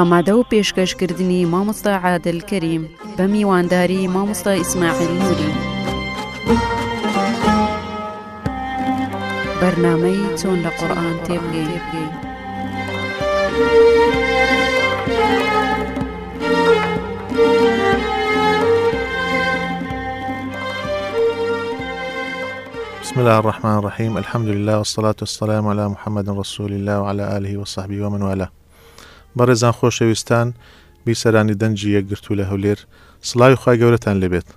ئامادە و پێشکەشکردنی مامۆستا عادل کەریم. بە میوانداری مامۆستا ئیسماعیل نووری. بەرنمەی چۆن لە قورآان تێبگەی. بسم الله الرحمن الرحيم الحمد لله والصلاة والسلام على محمد رسول الله وعلى آله وصحبه ومن والاه بەڕێزان خۆشەویستان بیسەرانی دەنجی یەکگرتو لە هەولێر. سڵاوی خی گەورەتان لەبێت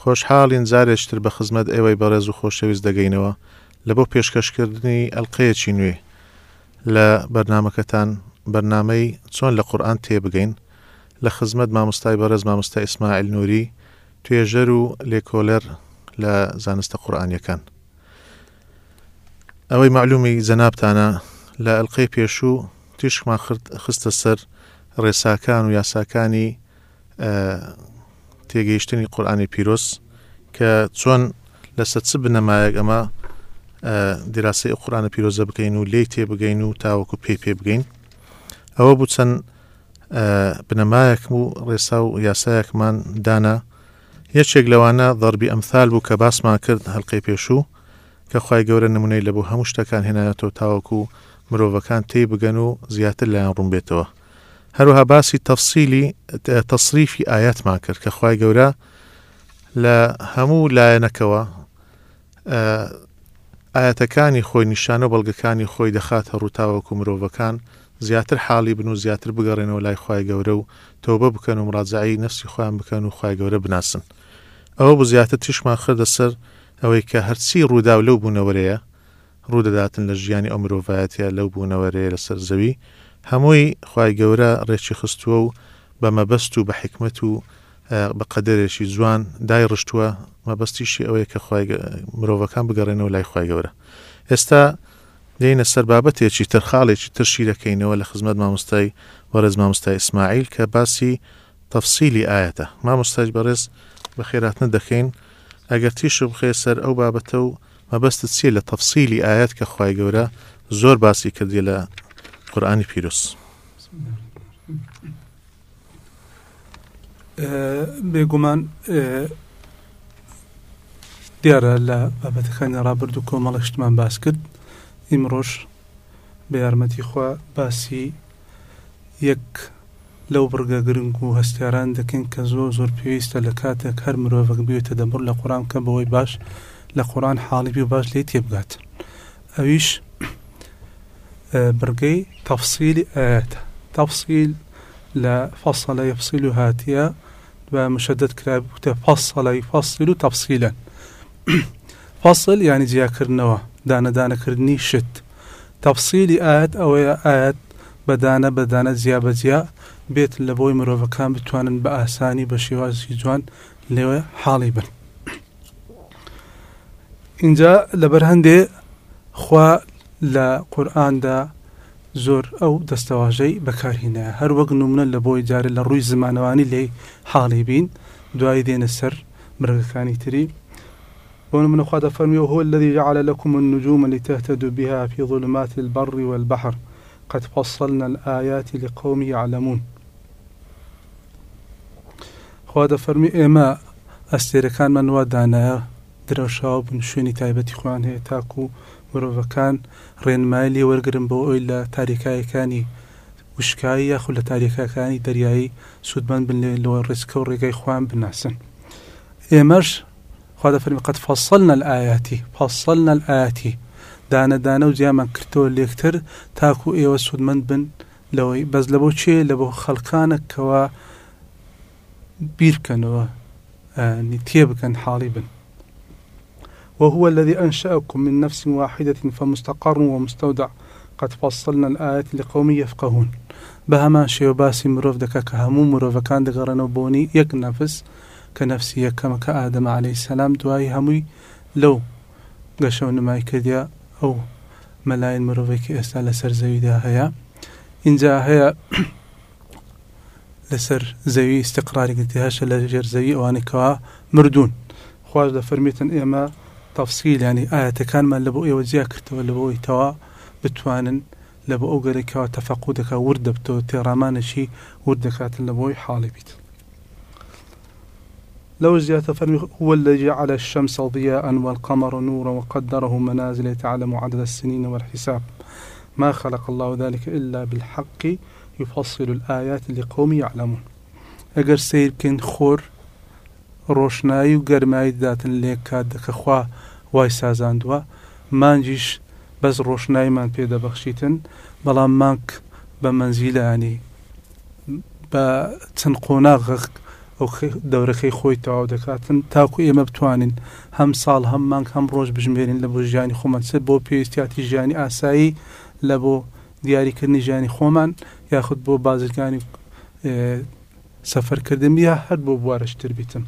خۆشحاڵین جارێشتر بە خزمەت ئێوەی بەڕێز و خۆشەویست دەگەینەوە. لە بۆ پێشکەشکردنی ئەلقەیەکی نوێ. لە بەرنمەکەتان بەرنمەی چۆن لە قورآان تێبگەین لە خزمەت مامۆستای بەڕێز مامۆستا ئیسماعیل نووری توێژەر و لێکۆلەر لە زانستە قورآانیەکان ئەوەی معلومی زەنابتانە لە ئەلقەی پێشوو تیشکمان خستە سەر ڕێساکان و یاساکانی تێگەیشتنی قورآانی پیرۆس کە چۆن لەسەر چ بنەمایەک ئەمە دیراسی قورآانە پیرۆزە بکەین و لی تێبگەین و تاوەکو پێ پێ بگەین. ئەوە بوو چەند بنەمایەکم و ڕێسا و یاسایەکمان دانا. یەکێک لەوانە دەربی ئەمثال بوو کە باسمان کرد هەلقی پێشوو کە خی گەورە نمونەی لە بۆ هەموو شتەکان هێنایەتەوە تاوەکو مرۆڤەکان تێ بگەن و زیاتر لایەن ڕوون بێتەوە. هەروها باسی تەفسیلی تەصریفی ئاياتمان کرد کە خی گەورە لە هەموو لایەنەکەوە ئاەتەکانی خۆی نیشانە بەڵگەکانی خۆی دەخات هەڕووتاوەکو مرۆڤەکان زیاتر حاڵی بن و زیاتر بگەڕێنەوە لای خی گەورە و تۆبە بکەن و مڕازایی نفسی خۆیان بکەن و خی گەورە بناسن. ئەوە بۆ زیاتر تیشمان خردە سەر ئەوەی کە هەرچی ڕوودا لەو بوونەوەرەیە ڕوودەداتن لە ژیانی ئەو مرۆڤایەتە لەو بوونەوەرەیە لەسەر زەوی. هەمووی خی گەورە ڕێکی خستووە و بە مەبەست و بە حکمت و بە قەدرێکی جوان دای ڕشتووە مەبەستیشی ئەوەیە کە مرۆڤەکان بگەڕێنەوە لای خی گەورە. ئێستا دێنە سەر بابەتێکی تەرخاڵێکی ترشی دەکەینەوە لە خزمەت مامۆستای وەرز مامۆستای ئیسماعیل کە باسی تەفسیلی ئاەتە. مامۆستاج بەڕێز بە خێراتنە دەکەین. ئەگەر تیش بخێ سەر ئەو بابەتە و مەبەستت چیە لە تەفسیلی ئاەت کە خی گەورە؟ زۆر باسی کردی لە قورآانی پیرۆس. بێگومان دیارە لە بابەتەکانی ڕابرد و کۆمەڵەشتمان باس کرد. ئیمڕۆژ بە یارمەتی خوا باسی یەک لەو بڕگە گرنگ و هەستیاران دەکەن کە زۆر زۆر پێویستە لە کاتێک هەر مرۆڤک بێتە دەبڕ لە قڕام کە بەوەی باش. لە قۆران حاڵی بی باش لێ تێبگات. ئەویش برگەی تەفسیلی ئاەتە تەفسیل لە فەسەڵە یفسیل و هاتیە بە مشدت کرابتە فەسەڵی فەسیل و تەفسیلەن فەسل ینی جیاکردنەوە دانەدانەکردنی شت. تەفسیلی ئاەت ئەوەیە ئاەت بەدانە بەدانە جیا بەجیا بێت لە بۆی مرۆڤەکان بتوانن بە ئاسانی بە شێوازی جوان لێوە حاڵی بن. اینجا لەبەر هەندێ خوا لە قورآاندا زۆر ئەو دەستەواژەی بەکارهینە هەر وەک نمونە لە بۆی جارە لە ڕووی زمانەوانی لێ حاڵی بین دوای دێنە سەر مرگەکانی تری. بون من خدا فرمي وهو الذي جعل لكم النجوم لتهتدوا بها في ظلمات البر والبحر. قد فصلنا الآيات لقوم يعلمون. خوادا فرمي إما ئەستێرەکان من وا دانایە درەوشاو بن شوێنی تایبەتی خوان هەیە تاکو مرۆڤەکان ڕێنمای لێ وەرگرن بۆ ئەوی لە تاریکایەکانی وشکایی یاخود لە تاریخەکانی دەریایی سوودمەند بن لێ لەوە ڕێسکە و ڕێگەی خۆیان بناسن. ئێمەش خوا دەفەرمی قد فصلنا الآيات فصلنا الآيات دانە دانە و جیامان کردەوە لێکتر تاکو ئێوە سوودمەند بن لەوەی بەس لە بۆ چێ؟ لە بۆ خەڵکانێکەوە بیرکەنەوە تێبکەن حاڵی بن. وهو الذي أنشأكم من نفس واحدة فمستقر ومستودع. قد فصلنا الآيات لقوم يفقهون. بهما شيو باسي مروف دكا كهمو مروف كان دقرنو بوني يك نفس كنفسي يكما كآدم عليه السلام دواي هموي. لو قشو نماي كديا أو ملايين مروفيك ئێستا لەسەر زەویدا هەیە اینجا هەیە لەسەر زەوی استقراری گرتیهاشە لە ژێر زەوی ئەوانێکەوە مردوون تەفسیل ینی ئاەتەکانمان لە بۆ ئێوە جیا کردەوە لە تەوا بتوانن لە بۆ ئەو گەرێکەوە تەفەقو دەکە ورد دەبتەوە تێڕامانەشی ورد دەکاتن لە لو زيادة فرمي هو الذي جعل الشمس ضياء والقمر نورا وقدره منازل تعلم عدد السنين والحساب. ما خلق الله ذلك إلا بالحق يفصل الآيات لقوم يعلمون. ئەگەر سیر بکەین خۆر ڕۆشنایی و گەرمایی داتن وای سازاندووە. مانجیش بەس ڕۆشناییمان پێدەبەخشیتن بەڵام مانک بە منزیلانی بە چەند قۆناغ ئەو دەورەکەی خۆی تەواو دەکاتن. تاکو ئێمە بتوانین هەم ساڵ هەم مانگ هەم ڕۆژ بژمێرین لە بۆ ژیانی سێ بۆ پێویستیاتی ژیانی ئاسایی لە بۆ دیاریکردنی ژیانی خۆمان یاخود بۆ بازرگانی سەفەرکردن یا هەر بۆ بوارەشتر بیتم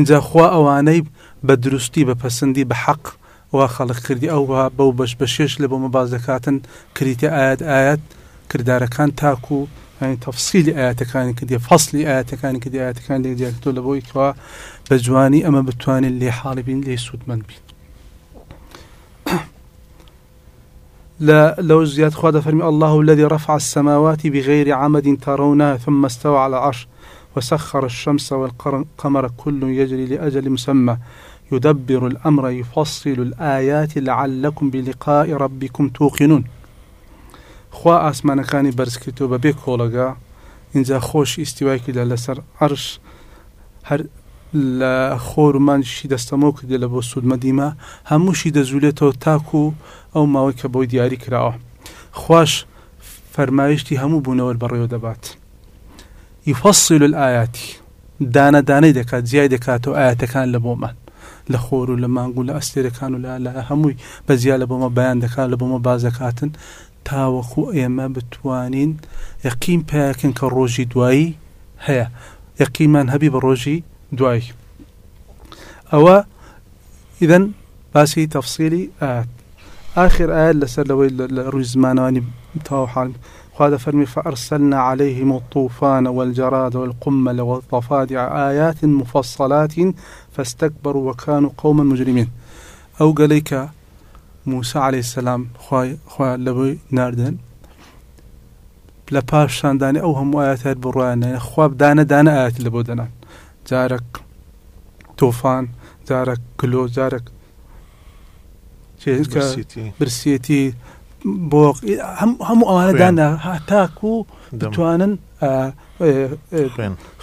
اینجا خوا ئەوانەی بە دروستی بە پەسەندی بە حەق وا خەڵق کردی. ئەو بەو بەش بە شێش لە بۆ مەباز دەکاتن کریتە ئاەت ئاەت کردارەکان تاکو و تفصيل ئاەتەکانی کردی فەصلی ئاەتەکانی کردی ئاەتەکان لێ دیارتۆ لە بۆی کەوا بە جوانی ئەمە بتوانین لێ حاڵی بین لێ سوودمەند بین. لو زياد خاد فرمي الله الذي رفع السماوات بغير عمد ترونها ثم استوى على العرش. وسخر الشمس والقمر كل يجري لأجل مسمى. يدبر الأمر يفصل الآيات لعلكم بلقاء ربكم توقنون. خوا ئاسمانەکانی بەرزکردەوە بە بێ کۆڵەگا. اینجا خۆش ئیسیوای کردە لەسەر عرش. هەر لە خۆرمانشی دەستەمەوە کردێ لە بۆ سوودمەدیمە هەمووشی دەزولێتەوە تاکو ئەو ماوەی کە بۆی دیاری کراوە. خوش فەرمایشتی هەموو بوونەوە بەڕێوە دەبات. یفەصل الآياتی دانە دانەی دەکات زیای دەکاتەوە ئاەتەکان لە بۆمان. لە خۆر و لە مانگو لە ئەستێرەکان و لە هەمووی بەزییا لە بۆمە بەیان دەکات لە بۆمە بازەکاتن تاوەخو ئێمە بتوانین یەقیم پیاکن کە ڕۆژی دوایی هەیە. یەقیمان هەبی بە ڕۆژی دوای ئەوە ئیدەن باسی تەفسیلی ئات آخر آية لسر لوي لروي زمانواني تاو حال قال فرمي فأرسلنا عليهم الطوفان والجراد والقمل والضفادع آيات مفصلات فاستكبروا وكانوا قوما مجرمين. أو قاليك موسى عليه السلام خوای خوا لەبووی ناردن. لە پاش شاندانی ئەو هەموو ئاەتات بڕوانە خواب دانە دانە ئاەت لە بۆ دەنان جارێک تۆفان جارێک کلۆ برسێتی بۆ هەموو ئەوانە دانا. هاتاکو دەتوانن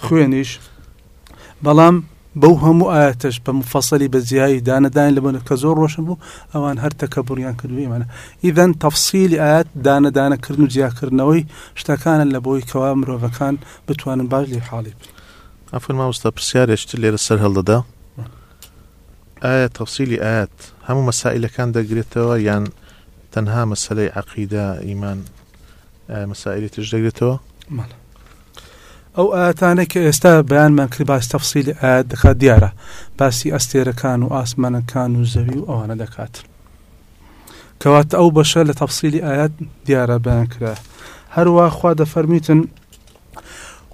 خوێنیش. بەڵام بەو هەموو ئاەتش بە مفەسەلی بە زیایی دانەدان لە بنە کە زۆر ڕۆشن بوو ئەوان هەر تەکە بڕیان کردویمانە ئیدەن تەفسیلی ئاەت دانەدانەکردن و جیاکردنەوەی شتەکانن لە بۆی کەوا مرۆڤەکان بتوانن باش لێ حاڵی بن. ئەفر مامۆستا پرسیارێشت لێرە سەر هەڵدەدا ئایا تەفسیلی ئاەت هەموو مەسائلەکان دەگرێتەوە یان تەنها مەسلەی عقیدا ئیمان مەسائلی تش دەگرێتەوە ماڵە ئەو ئاەتانە کە ئێستا بەیانمان کرد باس تەفسیلی ئاەت دەکات دیارە باسی ئەستێرەکان و ئاسمانەکان و زەوی و ئەوانە دەکات کەواتە ئەو بەشە لە تەفسیلی ئاەت دیارە بەیان کرا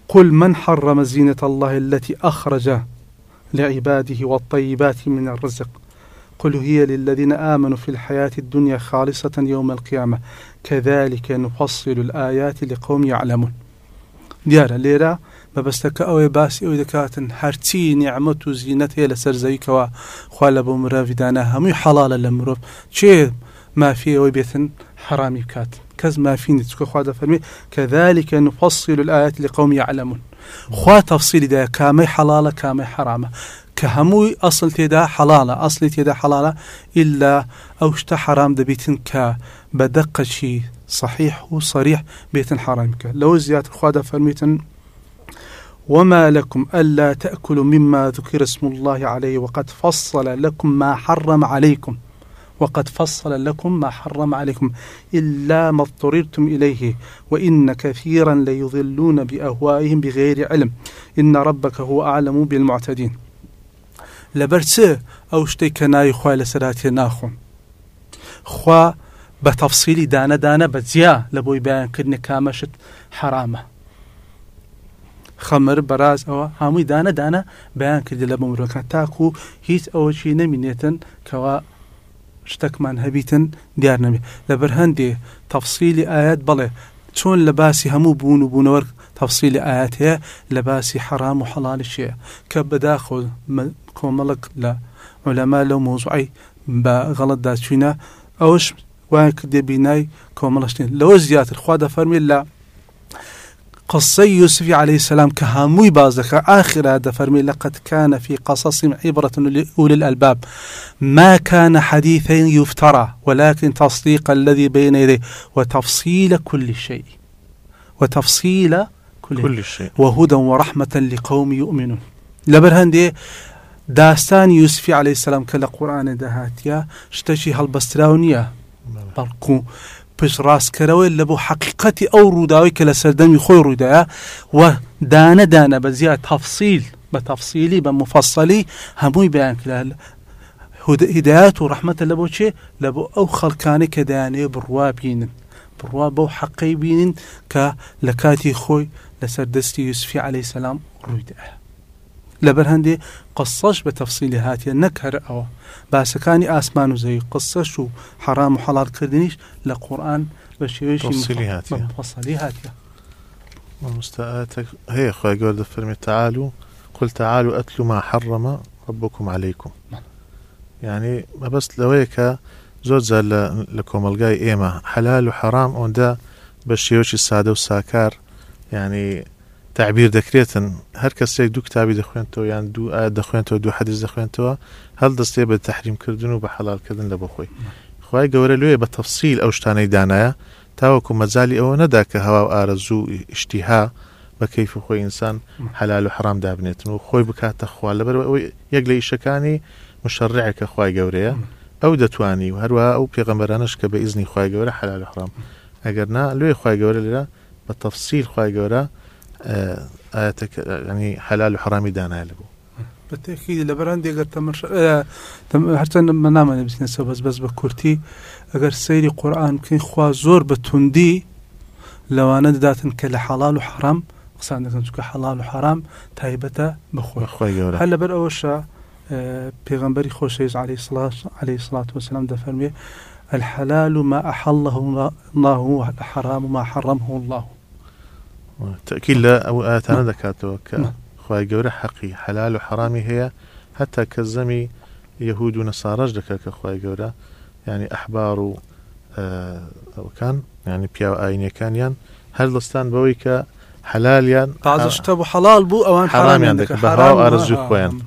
قل من حرم زينة الله التي أخرج لعباده والطيبات من الرزق. قل هي للذين آمنوا في الحياة الدنيا خالصة يوم القيامة. كذلك نفصل الآيات لقوم يعلمون. دیارە لێرە بەبستەکە ئەوەی باسی ئەوی دەکاتن هەرچی نیعممەت و زیینەت هەیە لە سەرزەویکەوە خوا لە بۆ مرۆڤدانە هەمووی حەڵالە لە مرۆڤ چێ مافی ئەوەی بێتن حرامی كز ما فيني تسكو خوا فرمي كذلك نفصل الآيات لقوم يعلمون. خوا تفصيل دا كامي حلالة كهموي أصل تيدا حلالة أصل تيدا حلالة إلا أوشتا حرام دبيتن ك بدقة شي صحيح وصريح بيتن حرامك. لو زيادة خوا فرميتن وما لكم ألا تأكلوا مما ذكر اسم الله عليه وقد فصل لكم ما حرم عليكم. وقد فصل لكم ما حرم عليكم. إلا ما اضطررتم إليه وإن كثيرا ليضلون بأهوائهم بغير علم. إن ربك هو أعلم بالمعتدين. لەبەر چ ئەو شتێک کە ناوی خوای لەسەراتێ ناخۆم؟ خوا بە تەفسیلی دانەدانە بەجیا لە بۆی بەیانکردنی کامەشت حرامە. خەمر بەراز ئەوە هەمووی دانە دانە بەیان کردی لە بە مرۆکە تاکو و هیچ ئەوەی نەمینێتن کەوا شتەکمان هەبیتن دیار نەبێ لەبەر هەندێ تەفسیلی ئاەت بڵێ چۆن لە باسی هەموو بوون و بوونەوە تەفسیلی ئاەت هەیە لە باسی حرام و حەڵالی شەیە کە بەداخۆ کۆمەڵک لە عولەما لەو مۆزوعی بە غەڵتدا چوینە ئەوش وایە کردێ بینای کۆمەڵشتین لەوە زیاتر خوا دەفەرمی لە قصي يوسف عليه السلام كهاموي بازك. آخر هذا فرمي لقد كان في قصص عبرة لأولي الألباب. ما كان حديثا يفترى ولكن تصديق الذي بين يديه وتفصيل كل شيء. وتفصيل كل, كل شيء. وهدى ورحمة لقوم يؤمنون. لبرهندي داستان يوسف عليه السلام كلا قرآن دهاتيا شتشي هالبستراونية. بەڵکو پشت ڕاستکەرەوەی لە بۆ حقیقەتی ئەو ڕووداوی کە لە سەردەمی خۆی ڕووداە و دانەدانە بە زیاد تەفسیل بە تەفسیلی بە مفەسەلی هەمووی بەیان کرا هدایات و بۆ چێ لە بۆ ئەو خەڵکانی کە دایانەیە بڕوا بینن بڕوا بەو حەقەی بینن کە لە کاتی خۆی لەسەر دەستی یوسفی عليه سلام ڕوویدا لەبەر هەندێ قسەش بە تەفسیلی هاتیە نەکەر ئەوە باسەکانی ئاسمان و زەوی قسەش و حرام و حەڵاتکردنیش لە قورآن بە هاتیە مستآتك هي خوي قول فرمي تعالوا قل تعالوا أتلوا ما حرم ربكم عليكم. يعني ما بس لويك زۆر جار لە لە کۆمەلگای ئێمە. حەلال و حرام ئەوەندا بە شێوەی سادە و ساکار ینی تعبیر دەکرێتن. هەر کەسێک دوو کتابی دەخوێنەوە یان دوو ئایا دەخوێنەوە دوو حەدیز دەخوێنەوە هەڵ دەستێ بە تحریمکردن و بە حەڵالکردن لە بەخۆی خی گەورە لێ بە تەفسیل ئەو شتانەی دانایە. تاوەکو مەجای ئەوە نەدا کە هەوا و ئارەزوو شتیها بە کەیف خۆی ئینسان حلال و حرام دابنێتن و خۆی بکاتە خوا. لەبەر ئەوەی یەک لە ئیشەکانی مشەڕعەکە خی گەورەیە. ئەو دەتوانی و هەروە ئەو پێغەمبەرانش کە بە ئیزنی خی گەورە حلال و حرام ئەگەر نا لێ خی گەورە لێرە بە تەفسیل خی گەورە ئاەتەکە ینی حلال و حرامی دانایە لەبوو بەتێکی لە بەران دێگەر هەرچەند مە نامانە بستنەسە بەس بەس بە کورتی ئەگەر سەیری قورآن بکەین خوا زۆر بە توندی لەوانە دەداتن کە لە حەڵال و حرام قسان دەکەن چکە حەڵال و حرام تایبەتە بخۆی هەر لەبەر ئەوەشە پێغمبەری خۆشەویست عليه عليه الصلاة والسلام دەفەرمێ الحلال ما أحله الله والحرام ما حرمه الله. تأكيد لا أو آتانا دكاتو ك نعم. خواهي قورة حقي حلال وحرامي هي حتى كالزمي يهود ونصارى. دكا كخواهي قورة يعني أحبار آه أو كان يعني بياو آينيا كان ين هل دستان بوي ك حلال ين تازە شتە بۆ حەڵال بوو ئەوان حرامیان حرامیان دەکەن، دەکەن بە حرام هاو ئارەزوو آه، خۆیان.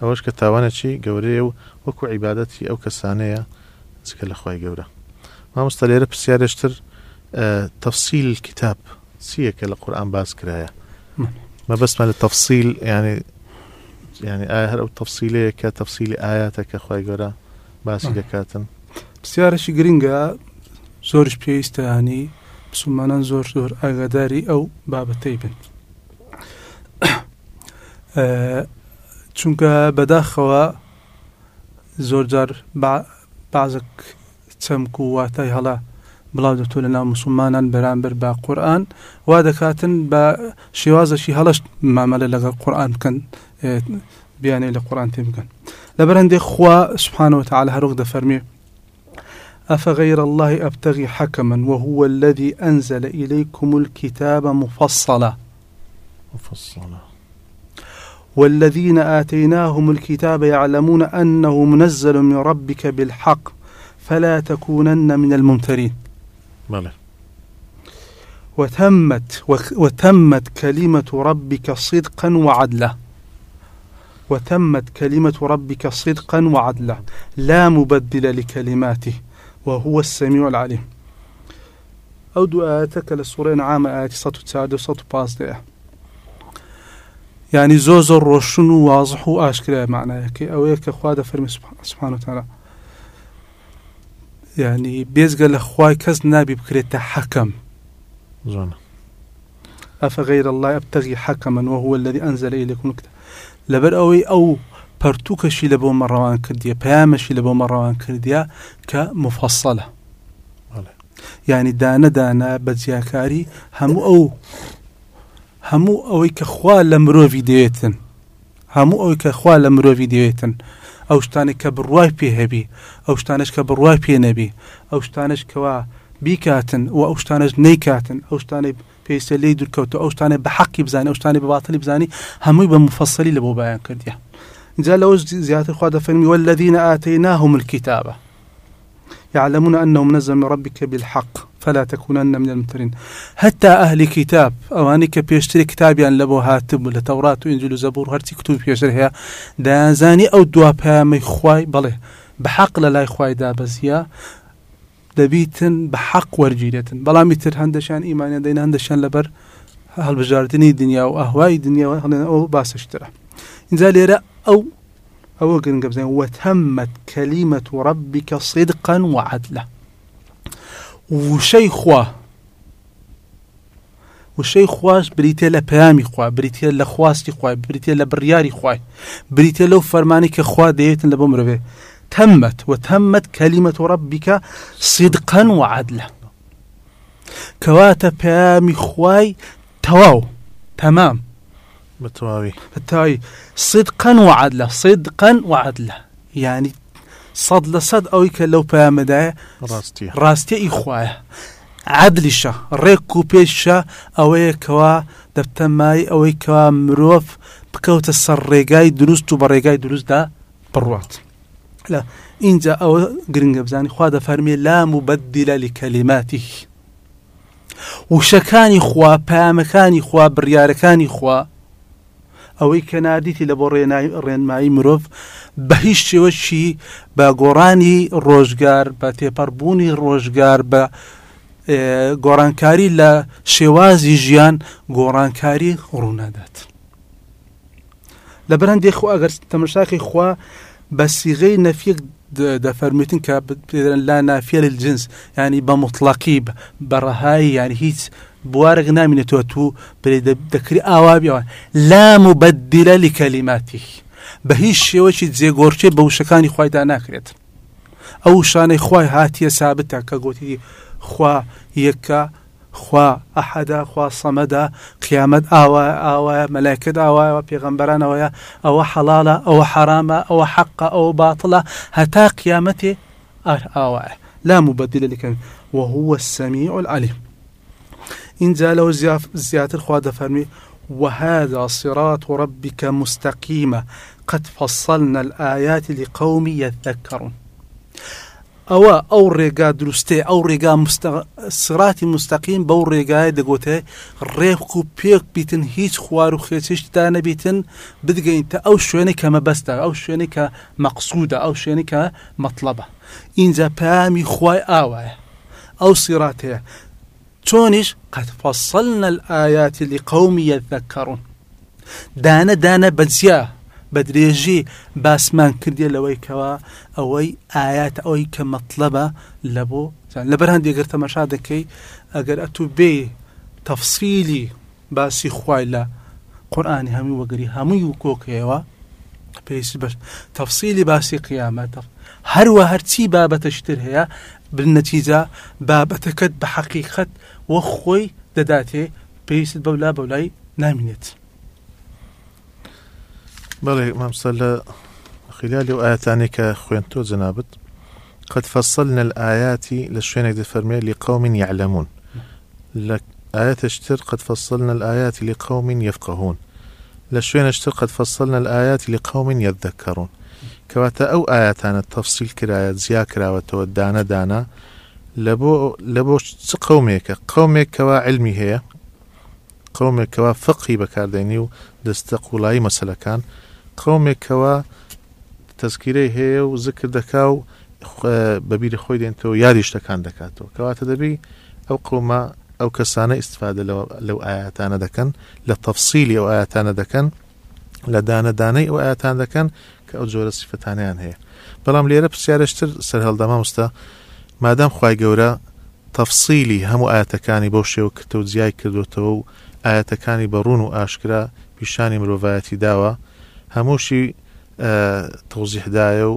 ئەوەش کە تاوانێکی گەورەیە و وەکو عیبادەتی ئەو کەسانەیە چکە لە خی گەورە مامۆستا لێرە پرسیارشتر تەفسیل کتاب چیەکە لە قورآان باس کرایە؟ بەسمە لە تەفسیل ینی ینی ئایا هەر ئەو تەفسیلەیە کە تەفسیلی ئاياتە کە خی گەورە باسی. دەکاتن؟ پرسیارەشی گرنگە زۆرش پێویستە ینی مسلمانان زۆر زۆر ئاگاداری ئەو بابەتەی بن. چونکە بەداخەوە زۆر جار با- بازێک چەمک و واتای هەڵا بڵاو دەتۆ لە ناو مسلمانان بەرامبەر بە قورآن وا دەکاتن بە شێوازەشی هەڵەشت مامەلە لەگەڵ قورآن بکەن آه، بیانەی لە قورآن تێ بکەن. هەندێک خوا سبحانەوە تعالى هەروەک دەفەرمێ أفغير الله أبتغي حكما وهو الذي أنزل إليكم الكتاب مفصلا. مفصلة والذين آتيناهم الكتاب يعلمون أنه منزل من ربك بالحق فلا تكونن من الممترين بەڵێ وتمت وتمت كلمة ربك صدقا وعدلا وتمت كلمة ربك صدقا وعدلا لا مبدل لكلماته وهو السميع العليم. أو دعاتك للسورة عام آيات صوت تساعد وصوت بازده يعني زوزو روشن واضح وآشكرا معناه أو يك أخوة فرمي سبحانه وتعالى. يعني بيزغ لأخوة كز نابي بكريتا حكم زۆنە أفغير الله أبتغي حكما وهو الذي أنزل إليكم الكتاب لبر أوي أو پەرتوکەشی لە بۆ مەڕەوان کردیە پامەشی لە بۆ مەڕەوان کردیا کە مفەسەلە. ینی دانا بەجیاکاری هەموو ئەو هەموو ئەوەی کە خوا لە مرۆڤی دەوێتن. هەموو ئەوەی کە خوا لە مرۆڤی دەوێتن. ئەو شتانێک کە بڕوای پێ هەبی ئەو شتانش کە بڕوای پێ نەبی ئەو شتانش کەوا بیکاتن و ئەو شتانش نەیکاتن ئەو شتانەی پێویستە لی دوورکەوتە ئەو شتانێ بە حەقی بزانانی ئەو شتانی بە باتڵی بزانی هەمووی بە مفەسەلی لە بۆ بایان کردیا جا لەوە زیاتر خوا دەفەرمی والذین آتيناهم الكتابة يعلمون أنه منزل من ربك بالحق فلا تكونن من الممترين. حتى أهل كتاب أواني كبيشتري كتابيان لبو هاتب لتوراة وإنجيل وزبور هرتي كتب بيشتري هي دازاني أو دوا بامي خواي بله بحق للاي خواي دابزيا دەبیتن بە حەق وەرگیرێتن بەڵامی تر هەندەشان ئیمانیان دەین هەندەشان لەبەر هەڵبژاردننی دنیا و ئەهوای دنیا هەڵێن ئەو باسەشترە اینجا لێرە ئەو ئەوە گرنگە بزانین وتەممەت کەلیمەت و ڕبیکە صدقا وعدلە وشەی خوا وشەی خواش لە پەیامی خوا بریتە لە خواستی خوای بریتێ لە بڕیاری خوای بریتێ لەو فەرمانی کە خوا دەیەتن لە بۆ مرۆڤێ تمت وتمت كلمة ربك صدقا وعدلا. كواتا بيامي خواي تواو تمام. بەتەواوی بالتالي صدقا وعدلا صدقا وعدلا يعني صد لصد أو لو بيامدا ڕاستی راستي إخوايا عدلشە ڕێک و پێشە ئەوەیە کەوا دەبتەمای ئەوەی کەوا مرۆڤ بکەوتە سەر ڕێگای دروست و بە ڕێگای دروستدا بڕوات لە اینجا ئەوە گرنگە خوا دەفەرمێ لا مبدلە لکەلیماتی وشەکانی خوا پامەکانی خوا بڕیارەکانی خوا ئەوەی کە نردیتی لە بۆ ڕێنمایی مرۆڤ بە هیچ شێوەشی بە گۆڕانی ڕۆژگار بە تێپەڕبوونی ڕۆژگار بە گۆڕانکاری لە شێوازی ژیان گۆڕانکاری ڕوونادات. لە بەرەندێک خوا ئەگەر تەمەشاقی خوا بە سیغەی نەفیق دەفەرمیتن کە بێدرن لا نافیە للجنس ینی بە مطلقی بەڕەهایی یانی هیچ بوارێک نامینێتەوە تو برێ دە- دەکری ئاوابیەوە لا مبدلە لکەلیماتی بە هیچ شێوەی جێگۆرچێ بە وشەکانی خوایدا ناکرێت. ئەو شانەی خوای هاتیە سابتە کە گوتی خوا یەکە خوا ئەحەدا خوا سەمەدا قیامەت ئاوا ئاوایە مەلایکت ئاوایەوە پێغەمبەرانەوەیە ئەوە حەڵالە ئەوە حرامە ئەوە حەقە ئەوە باتڵە هەتا قیامەتێ ئار ئاوایە. لا مبدل لكن وهو السميع العليم. إن زالوا زياف- زياتر خواد فرمي وهذا صراط ربك مستقيمة قد فصلنا الآيات لقوم يذكرون. ئەوە ئەو ڕێگا دروستێ ئەو ڕێگا مستە- سراتی مستەقیم بەو ڕێگای دەگوتێ ڕێک و پێک بیتن هیچ خوار و خێچشتدا نەبیتن بدگەینتە ئەو شوێنی کە مەبەستە ئەو شوێنی کە مەقصودە ئەو شوێنی کە مەطلبە اینجا پامی خوای ئاوایە چۆنیش قەت فەصلنا الآيات لقوم يذكرون. دانە دانە بەجیا بە درێژی باسمان کردێ لەوەی کەوا ئەوەی ئايات ئەوەی کە مەطلبە لە بۆ لەبەر هەندێکگەر تەمەشا دەکەی ئەگەر ئەتو بێ تەفسیلی باسی خوای لە قورآانی هەموو وەگەری هەمووی و کۆکەوە پێویست بەش تەفسیلی باسی قیامەت هەروە هەرچی بابەتەشتر هەیە بنەتیجا بابەتەکەت بە حەقیقەت وە خۆی دەداتێ پێویست بەولا بەولای نامینێت. بەڵێ مامسە لە خلالی و ئاەتانی کە خوێن تۆ جنابەت قد فصلنا الآيات لشوينك دفرمي لقوم يعلمون. لك آيات اشتر قد فصلنا الآيات لقوم يفقهون. لشوين اشتر قد فصلنا الآيات لقوم يذكرون. كواتا أو آياتان التفصيل كرايات زيا كراوة دانا دانا لە بۆ لە بۆ چ قومێکە؟ قومێکەوە علمی هەیە. قومێکەوە فقی بەکاردێنی و دەستە قوڵایی مەسلەکان. قومێکەوە تەسکیرەی هەیە و زکر دەکا و بەبیری خۆی دێنێتەوە یادی شتەکان دەکاتەوە. کەواتە دەبی ئەو قومە ئەو کەسانە ئیسفادە لەو- ئاياتانە دەکەن لە تەفسیلی ئەو ئاياتانە دەکەن لە دانەدانەی ئەو ئاياتان دەکەن. کە ئەو جۆرە سیفەتانیان هەیە. بەڵام لێرە پرسیارشتر سەر هەڵدەما مستا مادام خی گەورە تەفسیلی هەموو ئاەتەکانی بەو شێوە کردە و جیای کردوتەوە و ئاەتەکانی بەڕون و ئاشکرا پیشانی مرۆڤایەتی داوە هەمووشی تەوزیحدایە و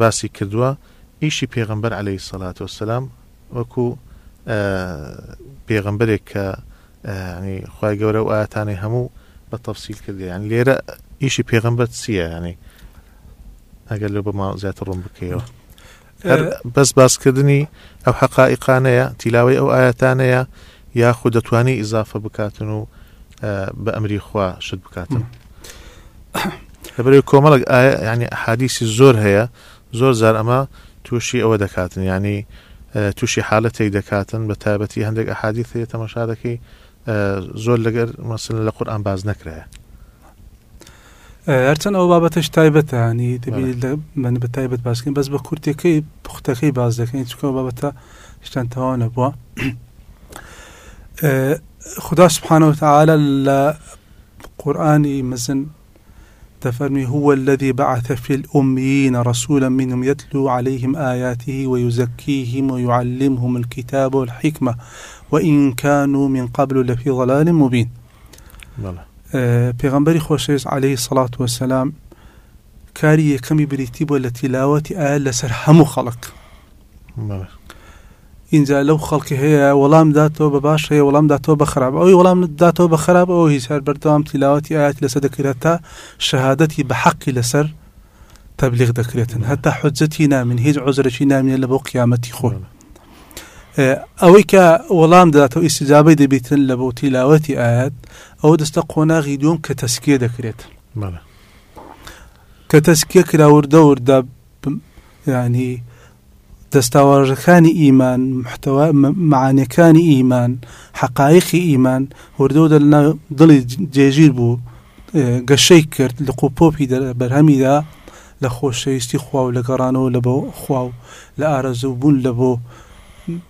باسی کردووە. ئیشی پێغمبەر عليه سەڵات وسلام وەکو آه، پێغمبەرێک کە خی گەورە و ئاەتانی هەموو بە تەفسیل کردی. یان لێرە ئیشی پێغمبەر چییە؟ ینی ئەگەر لە بەما زیاتر ڕوون بکەیەوە. هەر بەس باسکردنی ئەو حقائقانەیە تیلاوی ئەو ئاەتانەیە یاخود دەتوانی ئیزافە بکاتن و آه، بە ئەمری خوا شت بکاتن. لەبەر کۆمەڵک ئایا ینی حادیسی زۆر هەیە زۆر زار ئەمە تووشی ئەوە دەکاتن. ینی آه، تووشی حالەتێک دەکاتن بە تایبەتی هەندێک ئەحادیث هەیە تەمەشا دەکەی. آه، زۆر لەگەر مەسن لە قورآان باز نەکرێە هەرچەند ئەو بابەتش تایبەتە ینی دەبی لە من بە تایبەت باسکەین بەس بە کورتەکەی پوختەکەی باز دەکەین چکە بابەتە شتان تەواو نەبووە خودا سبحانه وتعالى لە قورآانی مەزن دەفەرمی هو الذي بعث في الأميين رسولا منهم يتلو عليهم آياته ويزكيهم ويعلمهم الكتاب والحكمة وإن كانوا من قبل لفي ضلال مبين پێغەمبەری خۆشەویست عليه سڵات وسلام کاری یەکەمی بریتی بۆ لە تیلاوەتی ئایا لەسەر هەموو خەڵک. اینجا لەو خەڵکی هەیە وەڵام داتەوە بە باش هەیە وەڵام داتەوە بە خراپ. ئەوی وەڵام داتەوە بە خراپ ئەو هیچ هەر بەردەوام تیلاوەتی ئاات لەسەر دەکرێت تا شەهادەتی بە حەقی لەسەر تەبلیغ دەکرێتن. هەتا حجەتی نامین هیچ عزرەی نامێت لە بۆ قیامەتی خۆی. آه، ئەوەی کە وەڵام داتەوە ئیسیجابەی دەبیتن لە بۆ تیلاوەتی ئاات ئەوە دەستە قۆناغی دوم کە تەسکیە دەکرێت. کە تەسکیە کراوردە وردا ینی دەستاوەژەکانی ئیمان محتەوە م- معانیەکانی ئیمان حقایقی ئیمان وردە لە دڵی جێژیر بوو گەشەی کرد لە قوپۆپی دە- بەرهەمیدا لە خۆشەویستی خوا و لە گەڕانەوە لە بۆ خوا و لە ئارەزە بوون لە بۆ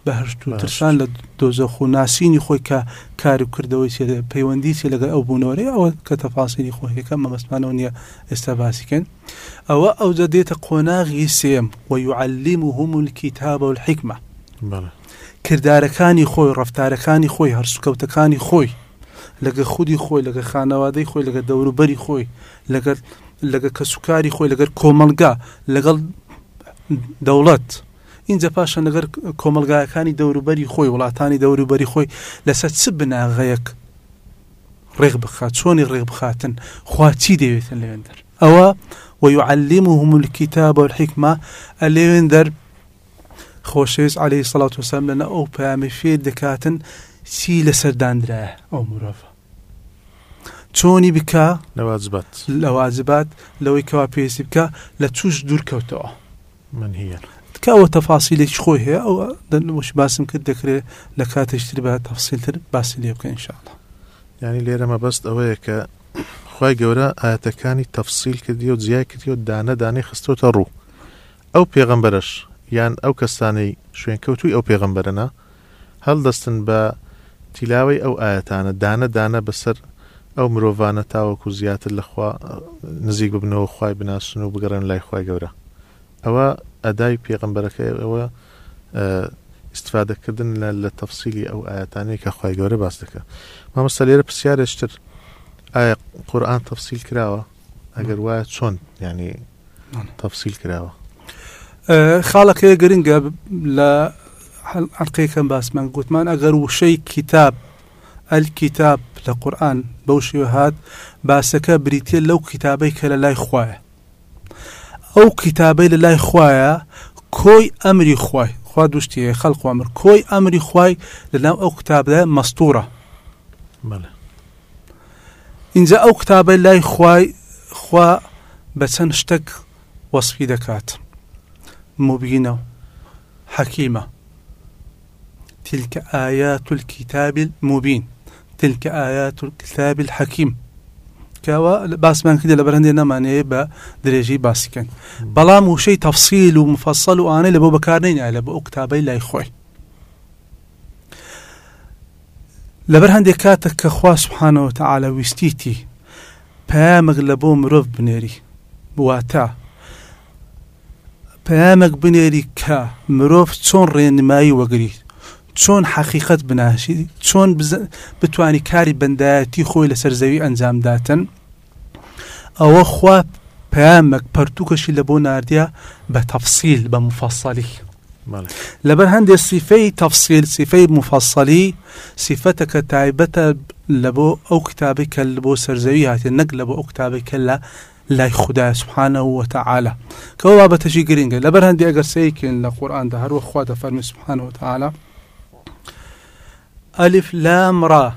بەهشت و. ترسان لە دۆزەخ و ناسینی خۆی کە کار و کردەوەی چێ پەیوەندی چێ لەگە ئەو بوونەوەی ئەوە کە تەفاسیری خۆیەکە مەمەستمانەوە نییە ئێستا باسیکەن ئەوە ئەو دەدێتە قۆناغی سێم ويعلمهم الكتاب والحکمە بەڵێ. کردارەکانی خۆی ڕفتارەکانی خۆی هەرسوکەوتەکانی خۆی لەگە خودی خۆی لەگە خانەوادەی خۆی لەگە دەوروبەری خۆی لەگەر لەگە کەسوکاری خۆی لەگەر کۆمەلگا لەگەڵ دەوڵەت. اینجا پاشە لەگەر کۆمەلگایەکانی دەوروبەری خۆی وڵاتانی دەوروبەری خۆی لەسەر چ بناغەیەک ڕێغ بخات چۆنی ڕێغ بخاتن؟ خوا چی دەوێتن لەوێندەر؟ ئەوە ويعلمهم الكتاب والحكمة. الليويندر خۆشەویست عليه سڵات وسلام لەنە ئەو پامی فێ دەکاتن چی لە سەردانرایە ئەو مرۆڤ؟ چۆنی بکە؟ لەواجبات لە واجبات لەوەی کەوا پێویستی بکە لە توش دوورکەوتەوە من هیە. کەەوە تەفاسیلێکی خۆی هەیە ئەو دەش باسم کرد دەکرێت لە کاتێشتر بە تەفسیلتر باسی لێ بکە انشاءڵ ینی لێرە مەبەست ئەوەیە کە خی گەورە ئاەتەکانی تەفسیل کردی و جیای کردی و دانە دانەی خستۆتە ڕوو. ئەو پێغەمبەرش یان ئەو کەسانەی شوێنکەوتوی ئەو پێغەمبەرنە هەڵدەستن بە تیلاوی ئەو ئاەتانە دانە دانە بەسەر ئەو مرۆڤانە تاوەکو زیاتر لەخوا نزیک ببنەوە خوای بناسن و بگەڕێن لای خوای گەورە. ئەوە ئەدای پێغەمبەرەکە ئەوە آه، استفادەکردن لە تەفسیلی ئەو ئاەتانەی کە خوای گەورە باس دەکە. مامەستا لێرە پرسیارێشتر ئایا قورئان تەفسیل کراوە؟ ئەگەر وایە چۆن؟ یەعنی تەفسیل کراوە. خاڵەکەی گرنگە لە حلقەیەکەم باسمان گوتمان ئەگەر وشەی کتاب ئەلکیتاب لە قورآن بەو شێوە هات باسەکە بریتە لەو کتابەی کە لە لای خوایە. ئەو کتابەی لە لای خوایە کۆی ئەمری خوای خوا دوشتیە خەڵق ئەمر کۆی ئەمری خوای لەناو ئەو کتابدا مەستورە اینجا ئەو کتابە لای خوای خوا بە چەند شتێک وەسفی دەکات مبینە حەکیمە تلك آيات الكتاب المبين. تلك آيات الكتاب الحكيم. کەوە باسمان کردە لە بەرهندێ نەمانەیە بە درێژی باسیکەن بەڵام وشەی تەفسیل و مفەسەل و ئانەی لە بۆ بەکارنێنە لە بۆ ئەو کتابەی لای خۆی. لەبەر هەندێک کاتە کە خوا سبحانەوە تەعاالە ویستیتی پامەک لە بۆ مرۆڤ بنێری بواتە پامەک بنێری کە مرۆڤ چۆن ڕێنمایی وەگریت حەقیقت بناشی؟ چۆن بتوانی کاری بەندایەتی خۆی لەسەر زەوی ئەنجامداتن ئەوە خوا پامەک پەرتوکەشی لە بۆ نردە بە تەفسیل بە مفەسەلی لەبەر هەندێک سیفەی تەفسیل سیفەی مفەسەلی سیفەتەکە تایبەتە لە بۆ ئەو کتابی کە لە بۆ سەرزەوی هاتێ نەک لە بۆ ئەو کتابی کە لە لای خدا سبحانه وتعالى كوا بابەتەشی گرنگە. لەبەر هەندێک ئەگەر سەیکن لە قورآاندا هەروە خوا دەفەرمی سبحانه وتعالى ألف لام را.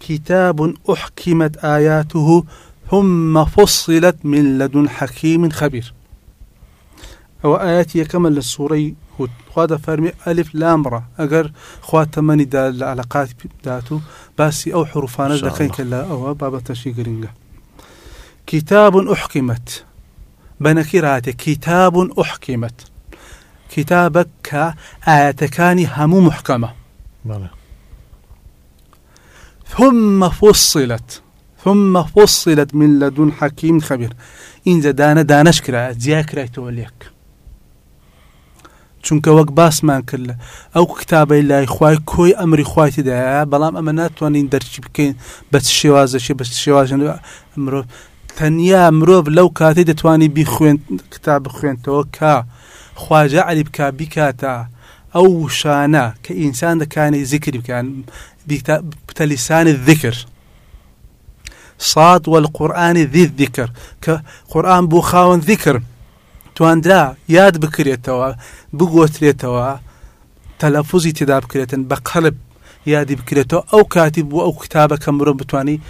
كتاب أحكمت آياته ثم فصلت من لدن حكيم خبير. أو آياتي كما للسوري هود. خوادا فرمي ألف لام را. أجر خوات تمني دا العلاقات داتو. باسي أو دكين الله. كلا. أو بابا تشي قرنجا كتاب أحكمت. بنكيرات كتاب أحكمت. كتابك كآياتكاني همو محكمة. بەڵێ ثم فصلت. ثم فصلت من لدن حكيم خبير. إن دانا دانش كرا جيا كرا توليك چونکە وەک باسمان کرد لە ئەو کتابەی لای خوای کۆی ئەمری خوای تدایە بەڵام ئەمە ناتوانین دەرچی بکەین بە شێوازەشی بە شێوازن مرۆڤ تەنیا مرۆڤ لەو کاتی دەتوانی بیخوێن کتاب بخوێنتەوە کا خواجە علی بکا بیکاتە ئەو شانە کە ئینسان دەکانی زیکری بکەن. بتلسان الذكر. صاد والقرآن ذي الذكر. كقرآن بو خاون ذكر. تواندرا ياد بكريتوا بقوتريتوا تلفظي تدا بكريتن بقلب يادي بكريتوا أو كاتب أو كتابة كمرو بتواني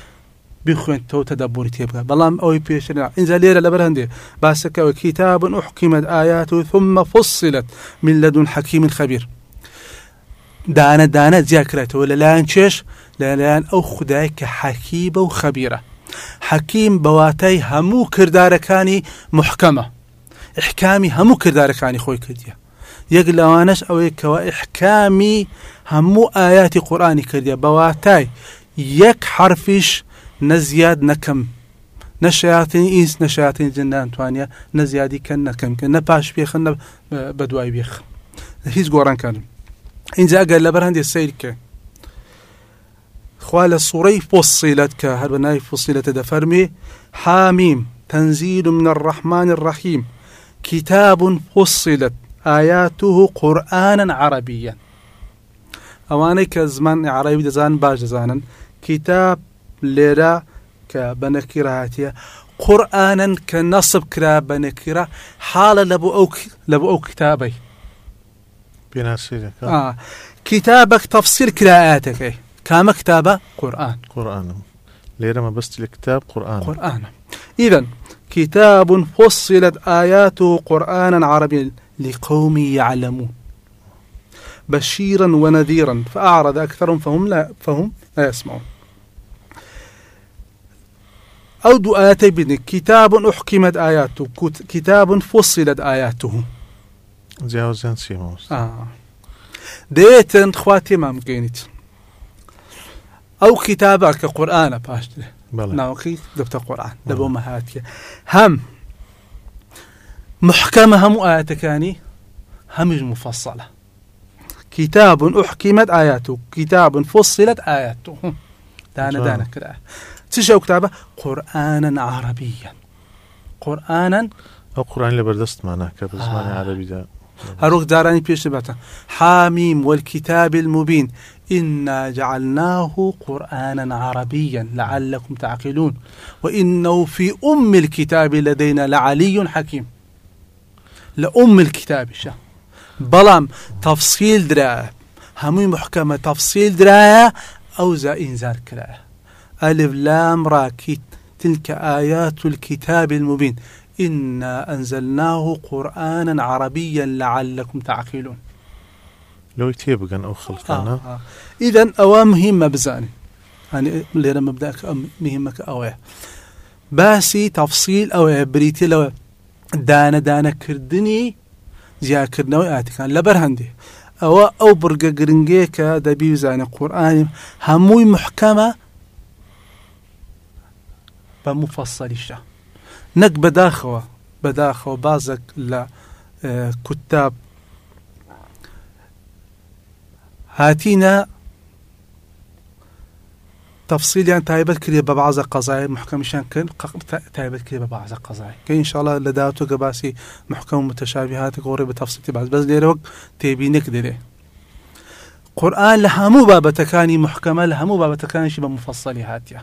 بخوين تو تدبري تيبقى. بلام أو بيشنا إنزا ليلة لبرهندي. باسك وكتاب أحكمت آياته ثم فصلت من لدن حكيم خبير. دانا دانا زیاکرێتەوە لەلایەن چێش لەلایەن ئەو خدای کە حەکیبە و خەبیرە. حەکیم بەواتای هەموو کردارەکانی محکەمە. ئحکامی هەموو کردارەکانی خۆی کردیە. یەک لەوانش ئەوەیە کەەوە ئحکامی هەموو ئاياتی قورآانی کردیە. بەواتای یەک حرفیش نەزیاد نەکەم. نەشیاتنی ئینس نەشیاتنی جندان توانە نەزیادی کە نەکەم کە نە پاش پێخن بە دوای بێخ. هیچ گۆڕانکردن اینجا ئەگەر لەبەر هەندێک سیرکە خوا لە سوڕەی فصیلت کە هەر بە ناوی من الرحمن الرحيم. كتاب فصلت آياته قرآنا عربيا. کە زمان عربی دەزان باش دەزانن کتاب لێرە کە بەنەکیرە هاتیە قورآنن کە نەسب کرا بەنەکیرە حاڵە لە بۆ ئەو لە بۆ پێناسیرەکە آه. كتابك تفصيل قراءاتك. كام كتابة قرآن. قورآنم لێرەمە بەستی لە کتاب قورآن قرآن. إذا كتاب فصلت آياته قرآنا عربيا لقوم يعلمون. بشيرا ونذيرا فأعرض أكثرهم فهم لا فهم لا يسمعون. أو آياتي بدن كتاب أحكمت آياته. كت- كتاب فصلت آياته. جیاوازیان چیمەوەست آه. ديتن خواتي ما مكينت أو كتابك قرآن باشتري بەڵێ ناوكي دبت قرآن دبو مهاتك هم محكمة هم آياتكاني همج مفصلة كتاب أحكمت آياته كتاب فصلت آياته دانا. دانا كده تشو كتابة قرآنا عربيا قرآنا لە بەردەستمانە کە بە زمانی آه. عربیدا هروك داراني بيش باتا حاميم والكتاب المبين. إنا جعلناه قرآنا عربيا لعلكم تعقلون. وإنه في أم الكتاب لدينا لعلي حكيم. لأم الكتاب شا. بلام تفصيل دراية همي محكمة تفصيل دراية أو زا إنزار كراية ألف لام را كي- تلك آيات الكتاب المبين. إنا أنزلناه قرآنا عربيا لعلكم تعقلون. لەوەی تێبگەن ئەو خەڵکانە ئیدەن ئەوە مهمە بزانین هەنی لێرە مەبداکە مهمەکە ئەوەیە باسی تەفسیل ئەوەیە بریتە لەوە دانە دانەکردنی زیاکردنەوەی ئاتەکان لەبەر هەندێ ئەوە ئەو بڕگە گرنگەیە کە دەبی بزانە قورآانی هەمووی محکەمە بە مفەسەلیشە نەک بەداخەوە بەداخەوە بازێک لە آه، کوتاب هاتینە تفصيليان تایبەت کرێ بە بازە قەزای محکەمیشان کرد تایبەت کرێ بە بازە قەزای کە ئینشاءڵە لە داوتۆ گە باسی محکەم و متەشابی هاتە گۆڕێ بە تەفسیتی باز بەس لێرە وەک تێبینێک دەرێ قورآن لە هەموو بابەتەکانی محکەمە لە هەموو بابەتەکانیشی بە مفەسەلی هاتیە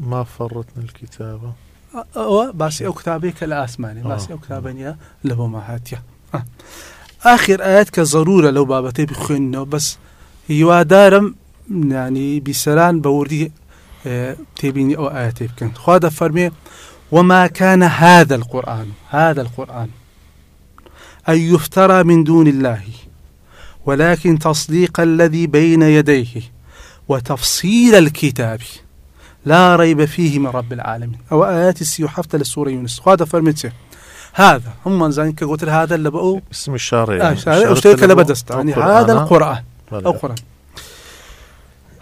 ما فرتنا الكتابة. ئەو کتابێک کە لە ئاسمانی باسی ئەو کتابنیە لە بۆ ماهاتیە آخر ئاەت کە ضرورە لەو بابەتەی بخوێنەوە بەس هیوادارم يعني بیسەران بەوردی آه، تێبینی ئەو ئاەتی بکەن خوا دەفەرمێ وما كان هذا القرآن هذا القرآن أن يفترى من دون الله ولكن تصديق الذي بين يديه وتفصيل الكتاب. لا ريب فيه من رب العالمين. أو آيات السيو حفتة للسورة يونس. هذا فرمته هذا هم زين كقلت هذا اللي بقوا. اسم الشارع. آه شارع وشتيك اللي بدست. يعني هذا القرآن. أو قرآن.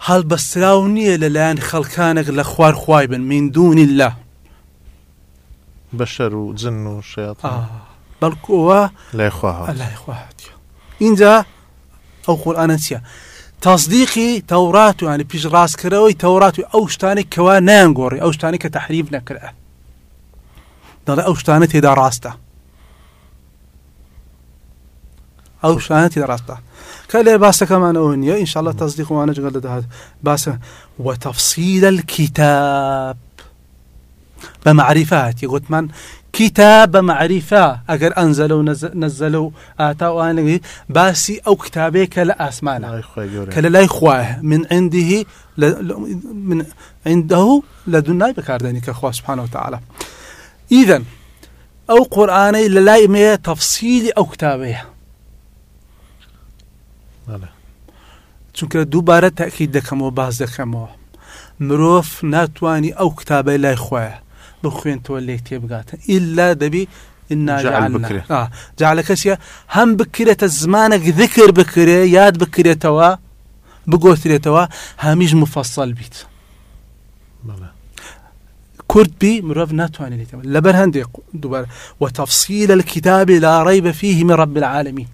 هەڵ بەستراو نییە لەلایەن خەڵکانێک لە خوار خوای بن من دونی الله؟ بەشەر و جن و شێت بەڵکوەوە لای خوا لای خواهاتە اینجا ئەو قورآانە چیە تاسدیقی تەورات پیش ڕاستکردەوەی تەورات و ئەو شتانی کەوا نیانگۆڕی ئەو شتانی کە تحریف نەکرە دەڵێ ئەو شتانە تێدا ڕاستە ئەو شانە تێدا ڕاستە کە لێ باسەکەمانەوە نییە ئینشاءله تەزدیقوانە جگەل دەدات باسە وتەفسیل الكتاب بمعرفات يقول كتاب معرفة. أجر أنزل ونزل آتا وأنا باسي أو كتابك لا أسمانا كلا لا إخواه من عنده من عنده لدنا بكاردني كأخوة سبحانه وتعالى. إذا أو قرآني لا تفصيل أو كتابه چونکە دووبارە تاکی دەکەمەوە باز دەکەمەوە. مرۆڤ ناتوانانی ئەو لای خۆیە. بخوێنتەوە لێک تێبگاتە ئللا دەبی جاالە کەسیە هەم بکرێتە زمانێک ذکر بکرێ یاد بکرێتەوە بگۆترێتەوە هەمیش مفەسەل بیت کورد بی مرۆڤ ناتوانێت لەبەر هەندێک دووبار وتەفسیل الكتاب لا ريب فيه من رب العالمين.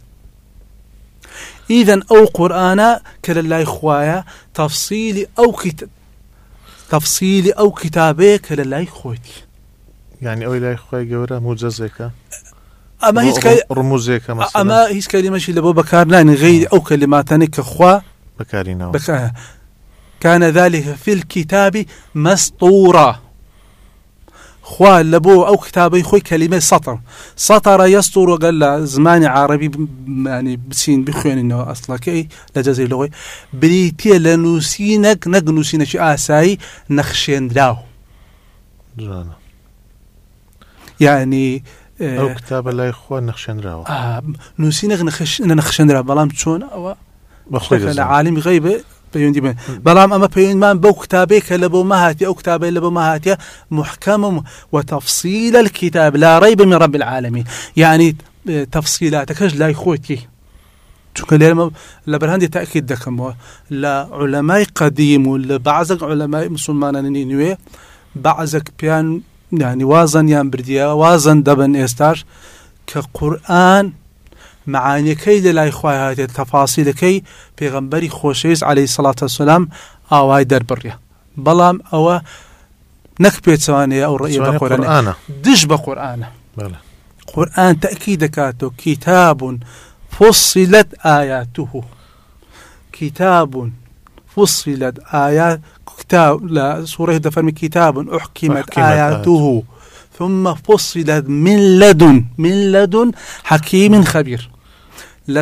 إذا أو قرآن كلا لا إخوايا تفصيل أو كتاب تفصيل أو كتابه كلا لا إخوتي يعني أو لا إخوي جورا موجزك أما هيك كي... رموزك مثلا. أما هيك كلمة شيء لبو بكار لا غير أو كلمات كخوا. بكارينا بك... كان ذلك في الكتاب مسطورا. خوا لبو أو كتابي خوي كلمة سطر. سطر يسطر قال زمان عربي يعني بسين بخوين إنه أصلا كي لجزي لغوي. بريتي لنوسينك نقنوسينك شي آساي نخشين داو. جانا. يعني أو كتاب لا يخوا نخشين راو آه نوسينك نخش نخشين راو بلام تشون أو بخوي عالم غيبة. پەیوەندی بن. بەڵام ئەمە پەیوەندمان بەو کتابێک کە لە بۆ مەهاتی ئەو کتابی لە بۆ مەهاتە محکەم وتەفسیل الكتاب لا ريب من رب العالمين. يعني تفصيلاتەکەش لای خۆتی. چونکە لێرمە لە بەرهندی تاکیید دەکەمەوە. لە علەمای قەدیم و لە بەعزەك علەمای مسلمانانی نوێ بەعزەك پیان يعني وازن بردیە وازن دەبن ئێستاش کە قورآن معانیەکەی لە لای خخوای هاتێت تەفاسیلەکەی پێغمبەری خۆشەویست عليه سڵاتە سلام ئاوای دەربڕە بەڵام ئەوە نەک پێچوانەیە ئەو ڕێ بە قۆرانە دش بە قورآانە قورآن تەکی دەکاتەوە کتاب فصلت آياته كتاب فصلت آيات كتاب لا سورة دفرمي كتاب أحكمت, أحكمت آياته ثم فصلت من لدن من لدن حكيم خبير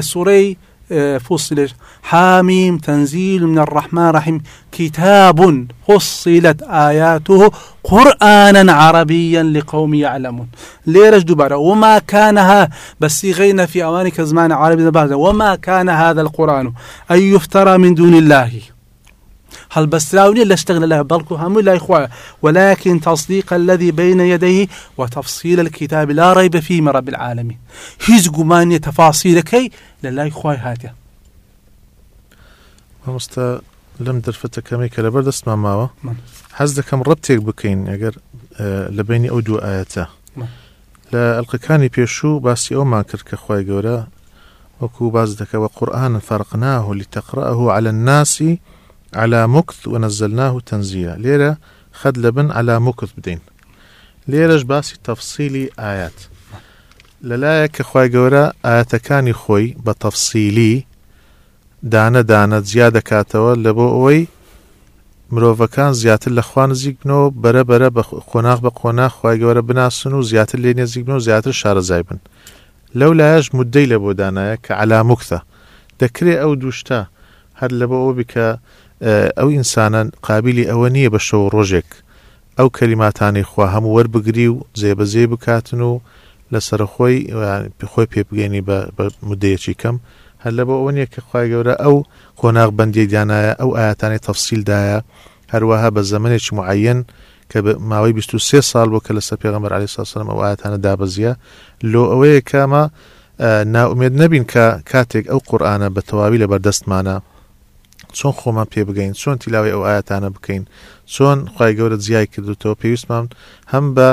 سوڕەی آه، فصل حاميم تنزيل من الرحمن الرحيم. كتاب فصلت آياته قرآنا عربيا لقوم يعلمون. ليرج دوباره وما كانها بس غينا في أوانك زمان عربي بعد وما كان هذا القرآن. أن يفترى من دون الله. هل بسراوني لا اشتغل له بلكو هم لا إخوة ولكن تصديق الذي بين يديه وتفصيل الكتاب لا ريب فيه من رب العالمين هيز قمانية تفاصيل كي لا إخوة هاتي مامۆستا لەم دەرفەتەکەمی کە لەبەر دەستمان ماوە. حەز دەکەم ڕەتێک بکەین ئەگەر آه، لە بینی ئەو دوو ئاەتە من. لە ئەلقەکانی پێشوو باسی ئەومان کرد کە خی گەورە وەکو باز دەکەوە قورآن فەرقناه لتقرأه على الناس على مكث ونزلناه تنزيلا. ليرة خد لبن على مكث بدين. ليرەش باسی تەفسیلی ئايات لەلایە کە خی گەورە ئاەتەکانی خۆی بە تەفسیلی دانە دانە جیا دەکاتەوە لە بۆ ئەوەی مرۆڤەکان زیاتر لە خوا نزیک بنەوە بەرە بەرە بە خۆناغ بە قۆناغ خی گەورە بناسن و زیاتر لێ نێزیک بنەوە زیاتر شارەزای بن لەو لایەش مدەی لە بۆ دانایە کە علامکتە دەکرێت ئەو دووشتا هەر لە بۆ ئەو بکە ئەو ئینسانان قابلی ئەوە نییە بە شەو ڕۆژێک. ئەو کەلیماتانی خوا هەموو وەربگری و جێبەجێ بکاتن و لەسەر خۆی خۆی پێبگەینی بە مدەیەکی کەم. هەر لە بۆ ئەوە نیە کە خخوای گەورە ئەو قۆناغ بەندی دیانایە ئەو ئاەتانی تەفسیلدایە. هەروەها بە زمانێکی معەن کە ماوەی 23 سال بۆ کە لەسەر پێغمبەر علی ساسلم ئەو ئاەتانە دابەزیە. لۆ ئەوەیە کامە ناومێت نەبین کە کاتێک ئەو قورآانە بە تەواوی لە بەردەستمانە. چۆن خۆمان پێ بگەین چۆن تیلاوی ئەو ئاەتانە بکەین چۆن خی گەورە جیای کردوتەوە پێویستمان هەم بە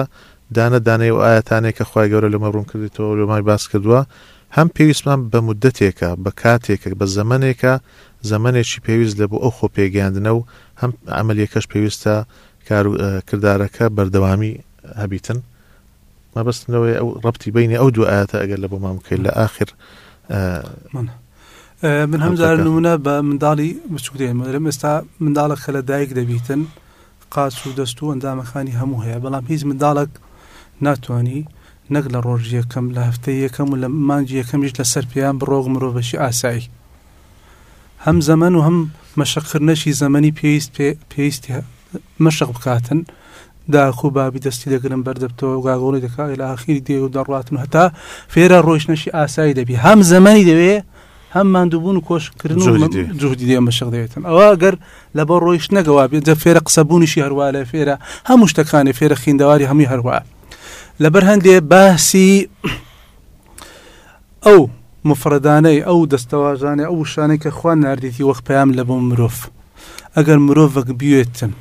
دانە دانەی و ئاەتانێک کە خی گەورە لەمە ڕوون کردێتەوە لەمای باس کردووە هەم پێویستمان بە مدەتێکە بە کاتێکە بە زەمنێکە زەمنێکی پێویست لە بۆ ئەو خۆ پێگەاندنە و هەم ئەمەلیەکەش پێویستە کردارەکە بەردەوامی هەبیتن. مەبستنەوەی ئەو ڕبتی بینی ئەو دوو ئاەتە ئەگەر لە بۆ مامکەیت لە آخر من هەمزار نمونە بە منداڵی بچوک دێن لەم ئێستا منداڵە خە لە دایک دەبیتن قاچ و دەست و ئەندامەکانی هەموو هەیە. بەڵام هیچ منداڵک ناتوانانی نەک لە ڕۆژ یەکەم لە هەفتە یەکەم و لە مانجی یەکەمیش لەسەر پێیان بڕۆگ مرۆڤەشی ئاسایی. هەم زەمن و هەم مەشقکردنەشی زەمەنی پێویست پێویستی مەشق بکاتن. داخۆ بابی دەستی دەگرن بەردەبتەوە گاگۆڵی دەکات لە ئاخیری دێ و دەڕاتن. و هەتا فێرە ڕۆیشتنەشی ئاسایی دەبی. هەم زەمەنی دەوێ هەم مادووبوون و کۆشکردن و جوهدی دێ مەشق دەوێتن. ئەوە گەر لە بە ڕۆیشت نەگەوا. بێت دە فێرە قسەبوونیشی هەروە لە فێرە. هەموو شتەکانی فێرە خیندەواری هەمووی هەروە. لەبەر هەندێ باسی ئەو مفرەدانەی ئەو دەستەواژانێ ئەو شانەی کە خوان نردێتی وەخ پەیام لە بۆ مرۆڤ. ئەگەر مرۆڤک بوێتن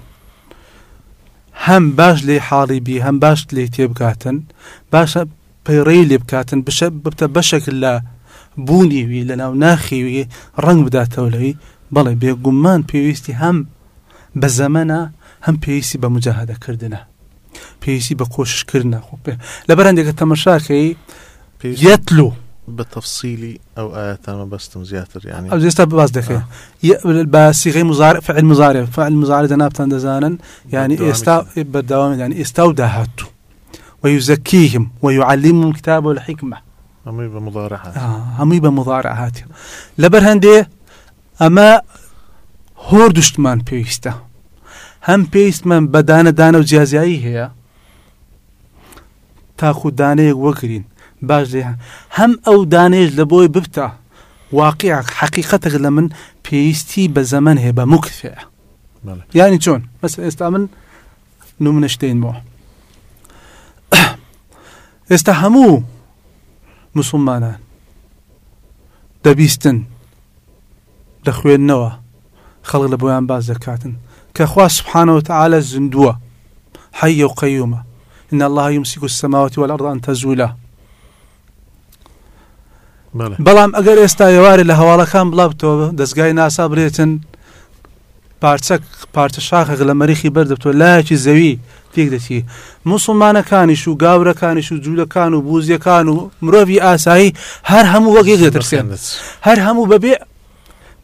هەم باش لێ حاڵی بی هەم باش لێ تێبکاتن باشە پەیڕێی لێ بکاتن بشە ببتە بەشێک لە بوونیوی لە ناو ناخیوی ڕنگ بداتەوە لەوی بەڵێ بێگومان پێویستی هەم بە زەمەە هەم پێویستی بە مجاهدەکردنە پێویستی بە کۆششکردە خۆ پێ لە بەرەندێکە تەمەشاکەی یەتلو. بە تەفسیلی ئەو ئاەتانمە بەستم زیاتر ینی ئەو ئێستا باز دەکەێت بە سیغی مزار فعل مزارێ. فعل مزارە دەنابتان دەزانن ینی ئێستا بەرداوامدانی ئێستا و داهاتوو. ويزكيهم ويعلمهم الكتاب والحكمة هەمووی بە مضارە هەمووی بە مضارە هااتێ لەبەر هەندێ ئەمە هۆر دوشتمان پێویستە. هەم پێویستمان بەدانە دانە و جیازایی هەیە. تاخو دانەیەک وەگرین. باش لێ هەم ئەو دانێژ لە بۆی ببتە واقع حقیقەتێک لە من پێویستی بە زەمن هەیە بە مکتفەیە ینی چۆن؟ مەس ئێستا من نومنشتین بۆ. ئێستا هەموو مسلمانان. دەبیستن. لە خوێندنەوە خەڵک لە بۆیان باز دەکاتن کە خوا سبحانەوە تعالە زندووە. حي وقيومة إن الله يمسك السماوات والأرض أن تزولا. بەڵام ئەگەر ئێستا ێوارە لە هەواڵەکان بڵاوتەوە دەستگای ناسا برێتن پارچە پارچە شاخێک لە مەریخی بەردەبتۆ لایەکی زەوی؟ تێک دەچی. مسلمانەکانیش و گاورەکانیش و جوولەکان و بوزیەکان و مرۆڤی ئاسایی هەر هەموو وەگەی دەترسێن. هەر هەموو بەبێ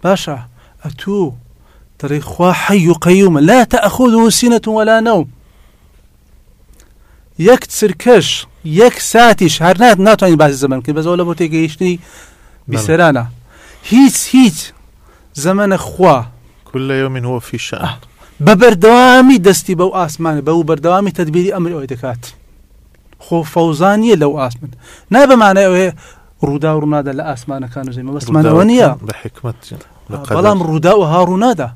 باشە ئەتوو دەڕێ خوا حي و قەیومە. لا تأخذه سنة ولا نوم. یەک چرکەش یەک ساتیش هەر نات ناتوانین باسی زەمن کرد. بەزەوە لە بۆ تێگەیشتنی بیسەرانە. هیچ هیچ زەمەە خوا كل يوم هو في شأن. آه. بە بەردەوامی دەستی بەو ئاسمانە بەو بەردەوامی تدبیری ئەمر ئەوەی دەکات خۆ فەوزانیە لەو ئاسمن نای بەمانە ئەوێ ڕوودا و ڕوونادا لە ئاسمانەکان و زەمە بەسمانەوە نییە بحكمة بەڵام ڕوودا و هاڕوونادا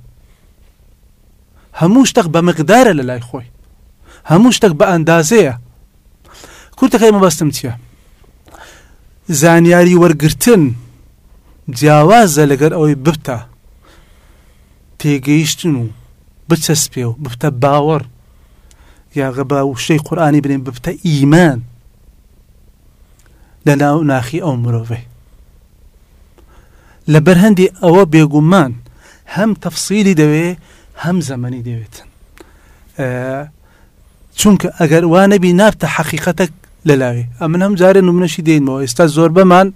هەموو شتێک بە مقدارە لە لای خۆی هەموو شتێک بە ئەندازەیە کورتەکەی مەبەستم چییە زانیاری وەرگرتن جیاوازە لەگەر ئەوەی ببتە تێگەیشتن و بچەسپێ و ببتە باوەڕ. یاغە بە وشەی قورآانی بنێن ببتە ئیمان. لە ناو ناخی ئەو مرۆڤێ. لە بەرهەندی ئەوە بێگومان هەم تەفسیلی دەوێ هەم زەمەنی دەوێتن. چونکە ئەگەر وانەبی نابتە حەقیقەتە لە لاوێ ئەمن هەم جارێ نمونەشی دێنمەوە. ئێستا زۆر بەمان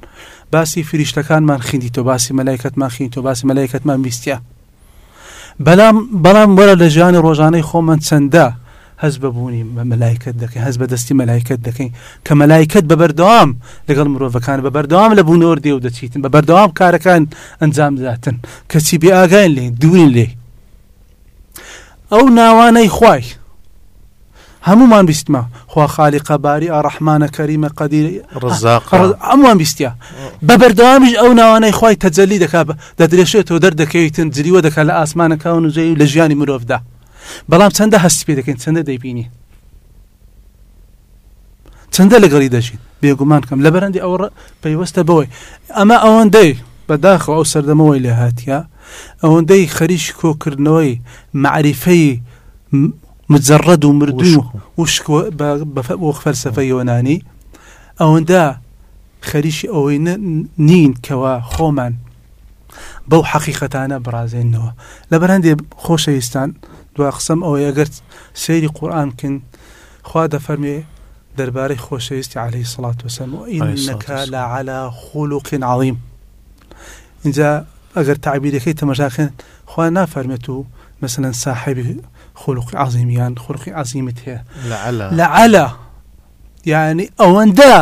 باسی فریشتەکانمان خیندی تۆ باسی مەلایکەتمان خین تۆ باسی مەلایکەتمان بیستە بەڵام بەڵام وەرە لە ژیانی ڕۆژانەی خۆمان چەندە هەز ببوونی مەلایکت دەکەین هەز بە دەستی مەلایکت دەکەین. کە مەلایکت بە بەردەوام لەگەڵ مرۆڤەکان بە بەردەوام لە بوونەوە دێ و دەچیتن بە بەردەوام کارەکان ئەنجام داتن کەچی بێ ئاگاین لێ دوورین لێ. ئەو ناوانەی خوای هەمومان بیستمە. خوا خالی قەباری ئاڕەحمانە کەریمە قەدیر. ڕزاق. ئەموان بیستە بە بەردەوامیش ئەو ناوانەی خی تەجەلی دەکات دەدرێشێتەوە دەردەکەویتن جریوە دەکات لە ئاسمانەکان و جێی لە ژیانی مرۆڤدا. بەڵام چەندە هەستی پێ دەکەین چەندە دەیبینی؟ چەندە لەگەڵی دەژین؟ بێگومان کەم. لە بەرەندی ئەوە پەیوەستە بەوەی ئەمە ئەوەندەی بەداخەوە ئەو سەردەمەوەی لە هاتیە. ئەوەندەی خەریش کۆکردنەوەی معریفەی مجرد و مردوو وشک بۆ فەرسەفە یۆنانی ئەوەندا خەریشی ئەوەی نین کەوا خۆمان بەو حەقیقەتانە برازێنەوە لە بەرەندێ خۆشەویستان دو قسم ئەوەی ئەگەر سەیری قورآن بکەن خوا دەفەرمێ دەربارەی خۆشەویستی عليه سڵات وسلم وئینەکە لە على خولوق عظیم اینجا ئەگەر تعبیرەکەی تەمەژاکەن خوا نافەرمێت و مثلا صاحبی خلق عظیمیان خلقی عظیمت هەیە لەعالا یعنی ئەوەندە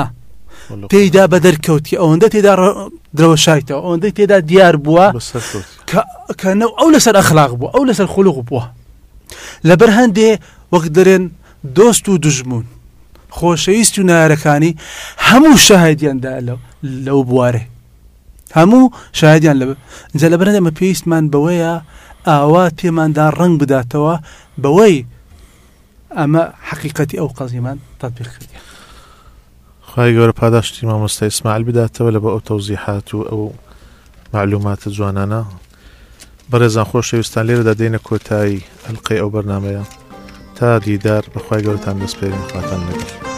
پێیدا بە دەرکەوتی ئەوەندە تێدا درەوەشایتەوە ئەوەندە تێدا دیار بووە کە ئەو لەسەر ئەخلاق بوو ئەو لەسەر خلق بووە لەبەر هەندێ وەک دەرێن دۆست و دژمون خۆشەویست و نارەکانی هەموو شاهدیاندا لەو بوارێ هەموو شاهدیان لە جە لە بەرەندە مە پێویستمان بەوەیە ئاوا پێماندا ڕنگ بداتەوە بەوەی ئەمە حقیقەتی ئەو قەزیمان تطبیق کردی خی گەورە پاداشتی مامۆستا ئیسماعیل بداتەوە لە بە ئەو تەوزیحات و ئەو معلوماتە جوانانە. بەڕێزان خۆشەویستان لێرە دەدەینە کۆتایی ئەلقی ئەو بەرنمەیە. تا دیدار بەخوای گەورتان دەستپێرین خواتان لەگەڵ.